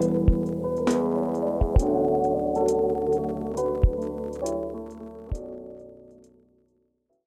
you